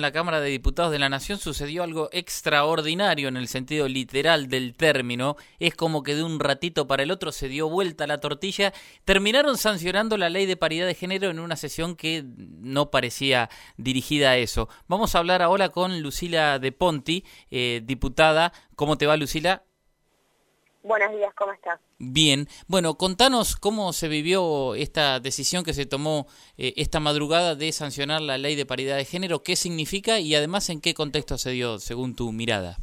La Cámara de Diputados de la Nación sucedió algo extraordinario en el sentido literal del término. Es como que de un ratito para el otro se dio vuelta la tortilla. Terminaron sancionando la ley de paridad de género en una sesión que no parecía dirigida a eso. Vamos a hablar ahora con Lucila De Ponti, eh, diputada. ¿Cómo te va, Lucila? Buenos días, ¿cómo estás? Bien. Bueno, contanos cómo se vivió esta decisión que se tomó eh, esta madrugada de sancionar la ley de paridad de género, qué significa y además en qué contexto se dio, según tu mirada.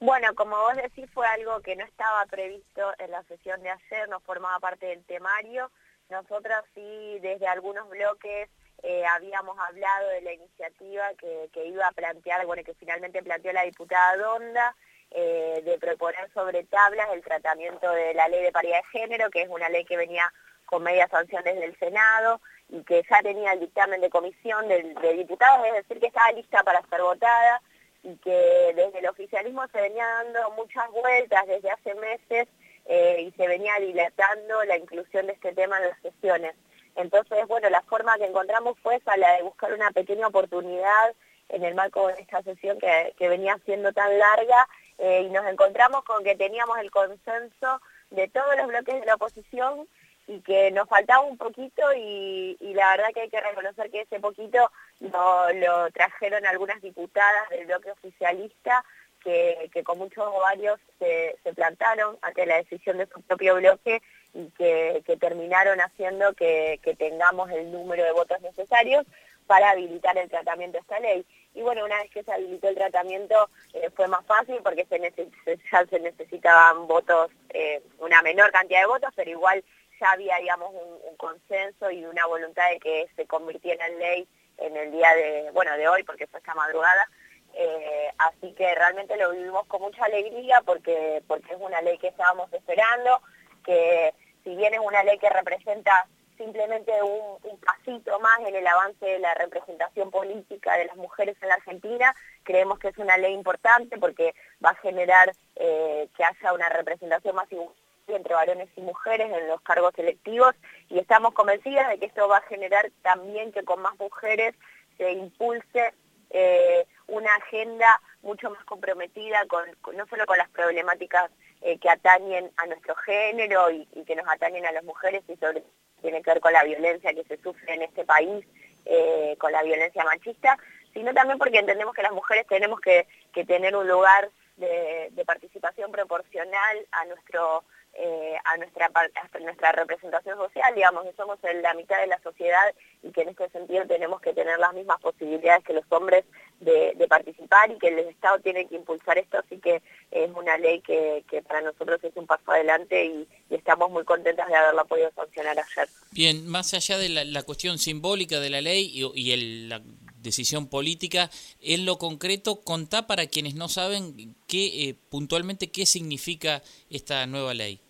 Bueno, como vos decís, fue algo que no estaba previsto en la sesión de ayer, no formaba parte del temario. Nosotras sí, desde algunos bloques, eh, habíamos hablado de la iniciativa que, que iba a plantear, bueno, que finalmente planteó la diputada Donda, eh, de proponer sobre tablas el tratamiento de la ley de paridad de género, que es una ley que venía con media sanción desde el Senado y que ya tenía el dictamen de comisión de, diputados, es decir, que estaba lista para ser votada y que desde el oficialismo se venía dando muchas vueltas desde hace meses eh, y se venía dilatando la inclusión de este tema en las sesiones. Entonces, bueno, la forma que encontramos fue esa, la de buscar una pequeña oportunidad en el marco de esta sesión que, que venía siendo tan larga eh, y nos encontramos con que teníamos el consenso de todos los bloques de la oposición y que nos faltaba un poquito y, la verdad que hay que reconocer que ese poquito lo, trajeron algunas diputadas del bloque oficialista que, con muchos ovarios se, plantaron ante la decisión de su propio bloque y que, terminaron haciendo que tengamos el número de votos necesarios para habilitar el tratamiento de esta ley. Y bueno, una vez que se habilitó el tratamiento eh, fue más fácil porque se ya se necesitaban votos, eh, una menor cantidad de votos, pero igual ya había, digamos, un, consenso y una voluntad de que se convirtiera en ley en el día de, bueno, de hoy, porque fue esta madrugada. Eh, así que realmente lo vivimos con mucha alegría porque, porque es una ley que estábamos esperando, que si bien es una ley que representa simplemente un, pasito más en el avance de la representación política de las mujeres en la Argentina. Creemos que es una ley importante porque va a generar eh, que haya una representación más entre varones y mujeres en los cargos electivos y estamos convencidas de que esto va a generar también que con más mujeres se impulse eh, una agenda mucho más comprometida con, no solo con las problemáticas eh, que atañen a nuestro género y, y, que nos atañen a las mujeres y sobre tiene que ver con la violencia que se sufre en este país, eh, con la violencia machista, sino también porque entendemos que las mujeres tenemos que, tener un lugar de, participación proporcional a nuestro eh, a nuestra a nuestra representación social, digamos, que somos la mitad de la sociedad y que en este sentido tenemos que tener las mismas posibilidades que los hombres de, participar y que el Estado tiene que impulsar esto, así que es una ley que, para nosotros es un paso adelante y, estamos muy contentas de haberla podido sancionar ayer. Bien, más allá de la, cuestión simbólica de la ley y, la decisión política, en lo concreto, contá para quienes no saben qué eh, puntualmente qué significa esta nueva ley.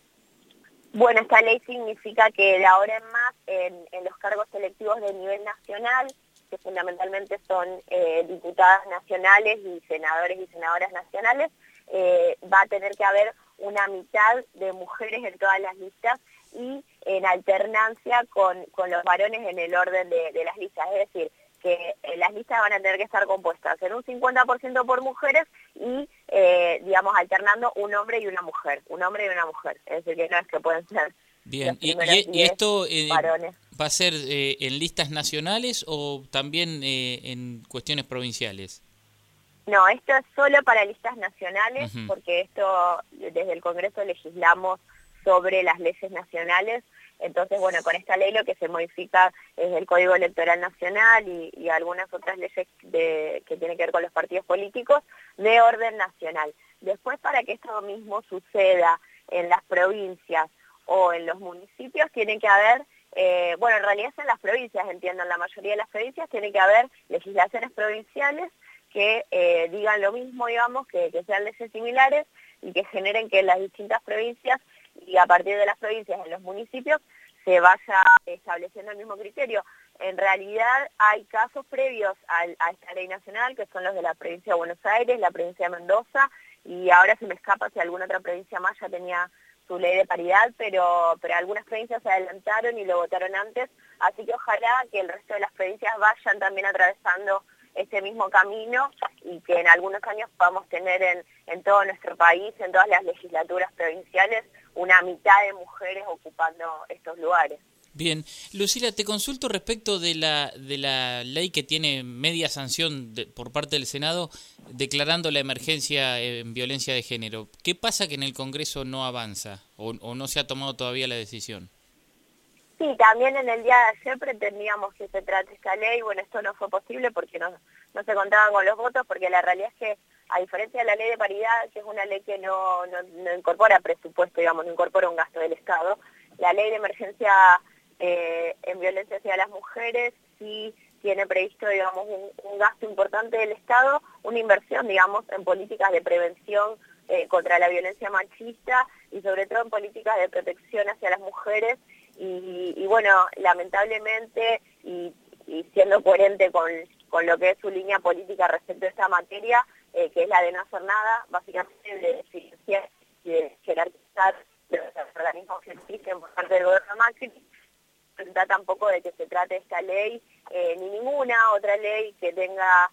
Bueno, esta ley significa que de ahora en más en, los cargos selectivos de nivel nacional, que fundamentalmente son eh, diputadas nacionales y senadores y senadoras nacionales, eh, va a tener que haber una mitad de mujeres en todas las listas y en alternancia con, los varones en el orden de las listas. Es decir, que eh, las listas van a tener que estar compuestas en un 50% por mujeres y, eh, digamos, alternando un hombre y una mujer, un hombre y una mujer. Es decir, que no es que pueden ser Bien, ¿y, y, esto eh, va a ser en listas nacionales o también en cuestiones provinciales? No, esto es solo para listas nacionales, porque esto desde el Congreso legislamos sobre las leyes nacionales entonces, bueno, con esta ley lo que se modifica es el Código Electoral Nacional y, algunas otras leyes que tienen que ver con los partidos políticos de orden nacional. Después, para que esto mismo suceda en las provincias o en los municipios, tiene que haber, eh, bueno, en realidad es en las provincias, entiendo, en la mayoría de las provincias tiene que haber legislaciones provinciales que eh, digan lo mismo, digamos, que, que sean leyes similares y que generen que en las distintas provincias y a partir de las provincias en los municipios se vaya estableciendo el mismo criterio. En realidad hay casos previos a, esta ley nacional, que son los de la provincia de Buenos Aires, la provincia de Mendoza, y ahora se me escapa si alguna otra provincia más ya tenía su ley de paridad, pero, pero algunas provincias se adelantaron y lo votaron antes, así que ojalá que el resto de las provincias vayan también atravesando ese mismo camino y que en algunos años podamos tener en, en todo nuestro país, en todas las legislaturas provinciales, una mitad de mujeres ocupando estos lugares. Bien, Lucila, te consulto respecto de la, de la ley que tiene media sanción por parte del Senado declarando la emergencia en violencia de género. ¿Qué pasa que en el Congreso no avanza o, no se ha tomado todavía la decisión? Sí, también en el día de ayer pretendíamos que se trate esta ley. Bueno, esto no fue posible porque no, no se contaban con los votos, porque la realidad es que, a diferencia de la ley de paridad, que es una ley que no, no, incorpora presupuesto, digamos, no incorpora un gasto del Estado, la ley de emergencia eh, en violencia hacia las mujeres sí tiene previsto, digamos, un, gasto importante del Estado, una inversión, digamos, en políticas de prevención eh, contra la violencia machista y sobre todo en políticas de protección hacia las mujeres. Y, bueno, lamentablemente, y, siendo coherente con, lo que es su línea política respecto a esta materia, eh, que es la de no hacer nada, básicamente de financiar y de jerarquizar los organismos que existen por parte del gobierno Macri, trata tampoco de que se trate esta ley, eh, ni ninguna otra ley que tenga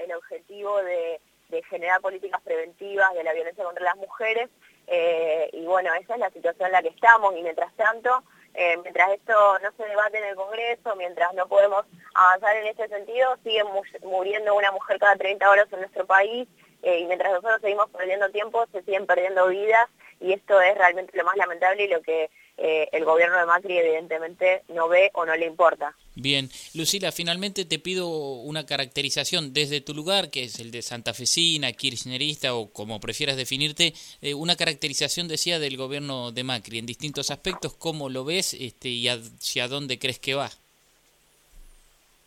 el objetivo de, generar políticas preventivas de la violencia contra las mujeres. Eh, y bueno, esa es la situación en la que estamos y mientras tanto, eh, mientras esto no se debate en el Congreso, mientras no podemos avanzar en este sentido, sigue muriendo una mujer cada 30 horas en nuestro país y mientras nosotros seguimos perdiendo tiempo, se siguen perdiendo vidas y esto es realmente lo más lamentable y lo que eh, el gobierno de Macri evidentemente no ve o no le importa. Bien, Lucila, finalmente te pido una caracterización desde tu lugar, que es el de santafesina, kirchnerista o como prefieras definirte, eh, una caracterización, decía, del gobierno de Macri en distintos aspectos, cómo lo ves este, y hacia dónde crees que va.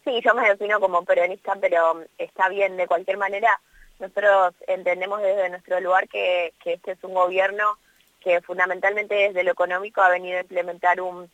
Sí, yo me defino como peronista, pero está bien, de cualquier manera, nosotros entendemos desde nuestro lugar que, que este es un gobierno que fundamentalmente desde lo económico ha venido a implementar un,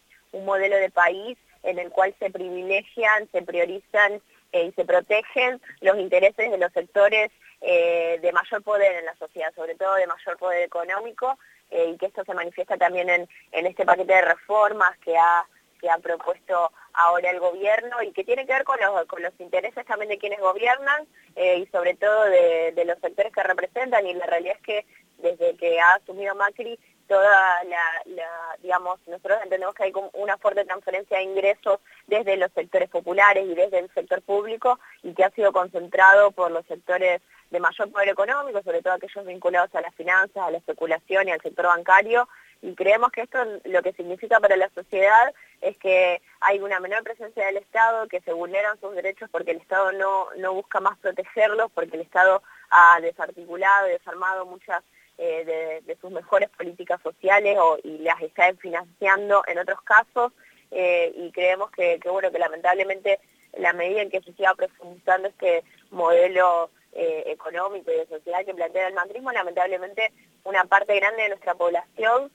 modelo de país en el cual se privilegian, se priorizan eh, y se protegen los intereses de los sectores eh, de mayor poder en la sociedad, sobre todo de mayor poder económico, eh, y que esto se manifiesta también en, este paquete de reformas que ha, que ha propuesto ahora el gobierno y que tiene que ver con los, con los intereses también de quienes gobiernan y sobre todo de, de los sectores que representan y la realidad es que desde que ha asumido Macri, toda la, digamos, nosotros entendemos que hay una fuerte transferencia de ingresos desde los sectores populares y desde el sector público y que ha sido concentrado por los sectores de mayor poder económico, sobre todo aquellos vinculados a las finanzas, a la especulación y al sector bancario, y creemos que esto lo que significa para la sociedad es que hay una menor presencia del Estado, que se vulneran sus derechos porque el Estado no, no busca más protegerlos, porque el Estado ha desarticulado y desarmado muchas eh, de, sus mejores políticas sociales o, y las está financiando en otros casos eh, y creemos que, bueno que lamentablemente la medida en que se siga profundizando este modelo eh, económico y de sociedad que plantea el macrismo, lamentablemente una parte grande de nuestra población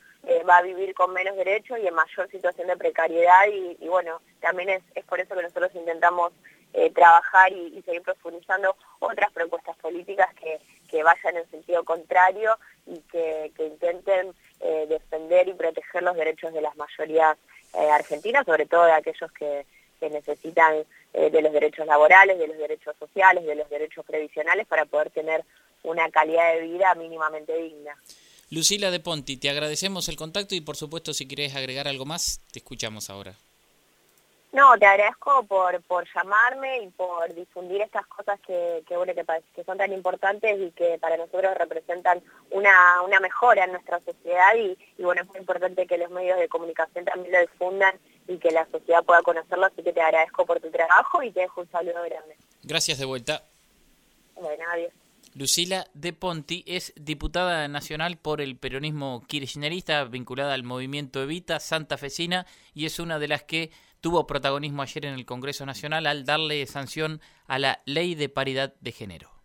va a vivir con menos derechos y en mayor situación de precariedad y, bueno, también es, es, por eso que nosotros intentamos trabajar y, seguir profundizando otras propuestas políticas que, que vayan en sentido contrario y que, intenten eh, defender y proteger los derechos de las mayorías eh, argentinas, sobre todo de aquellos que, necesitan eh, de los derechos laborales, de los derechos sociales, de los derechos previsionales para poder tener una calidad de vida mínimamente digna. Lucila de Ponti, te agradecemos el contacto y por supuesto si quieres agregar algo más, te escuchamos ahora. No, te agradezco por, por llamarme y por difundir estas cosas que, que, bueno, que, son tan importantes y que para nosotros representan una, una mejora en nuestra sociedad y, bueno, es muy importante que los medios de comunicación también lo difundan y que la sociedad pueda conocerlo, así que te agradezco por tu trabajo y te dejo un saludo grande. Gracias de vuelta. Bueno, adiós. Lucila De Ponti es diputada nacional por el peronismo kirchnerista vinculada al movimiento Evita Santa Fecina y es una de las que tuvo protagonismo ayer en el Congreso Nacional al darle sanción a la Ley de Paridad de Género.